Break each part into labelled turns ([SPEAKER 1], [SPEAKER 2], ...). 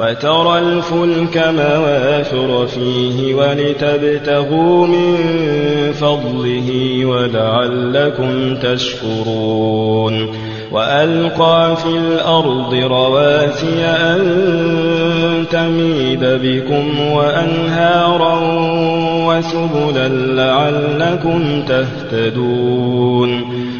[SPEAKER 1] وترى الفلك مواخر فيه ولتبتغوا من فضله ولعلكم تشكرون وألقى في الأرض رواسي أن تميد بكم وأنهارا وسبلا لعلكم تهتدون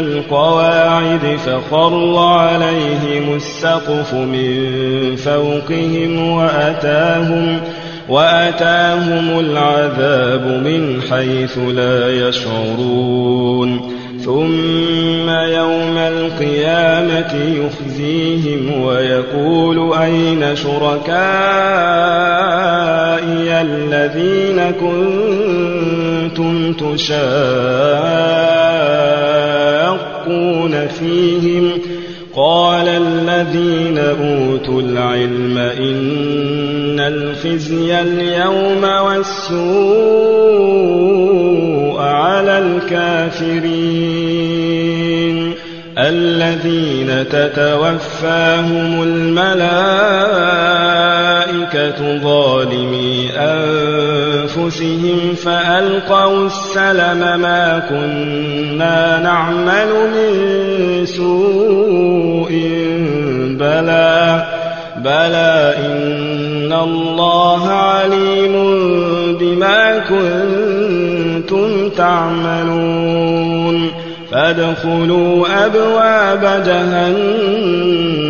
[SPEAKER 1] القواعد فخر عليهم السقف من فوقهم وأتاهم وأتاهم العذاب من حيث لا يشعرون. ثم يوم القيامة يخزيهم ويقول أين شركائي الذين كنتم تشاقون فيهم قال الذين أوتوا العلم إن الخزي اليوم والسوء على الكافرين الذين تتوفاهم الملائكة ظالمي أنفسهم فألقوا السلم ما كنا نعمل من سوء بلى بلى إن الله عليم بما كنتم تعملون. فادخلوا أبواب جهنم.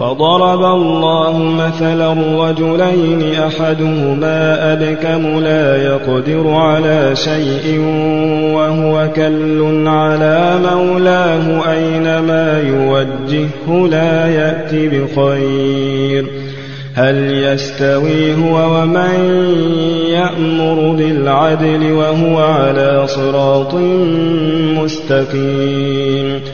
[SPEAKER 1] وضرب الله مثلا رجلين أحدهما أبكم لا يقدر على شيء وهو كل على مولاه أينما يوجهه لا يأتي بخير. هل يستوي هو ومن يأمر بالعدل وهو على صراط مستقيم؟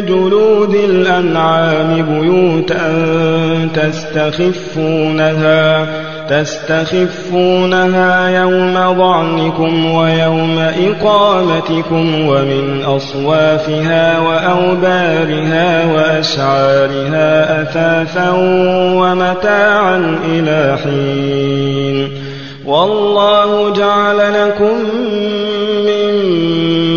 [SPEAKER 1] جلود الأنعام بيوتا تستخفونها تستخفونها يوم ضعنكم ويوم إقامتكم ومن أصوافها وأوبارها وأشعارها أثاثا ومتاعا إلى حين. والله جعل لكم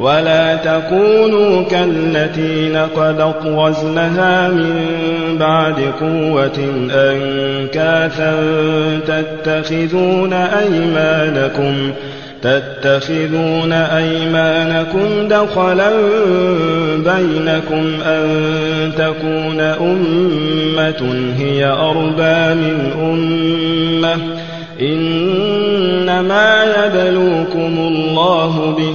[SPEAKER 1] ولا تكونوا كالتي نقضت غزلها من بعد قوة أنكاثا تتخذون أيمانكم تتخذون أيمانكم دخلا بينكم أن تكون أمة هي أربى من أمة إنما يبلوكم الله به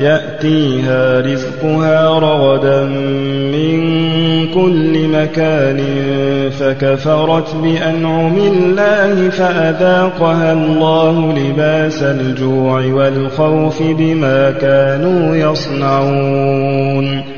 [SPEAKER 1] يأتيها رزقها رغدا من كل مكان فكفرت بأنعم الله فأذاقها الله لباس الجوع والخوف بما كانوا يصنعون.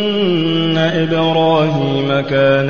[SPEAKER 1] إبراهيم كان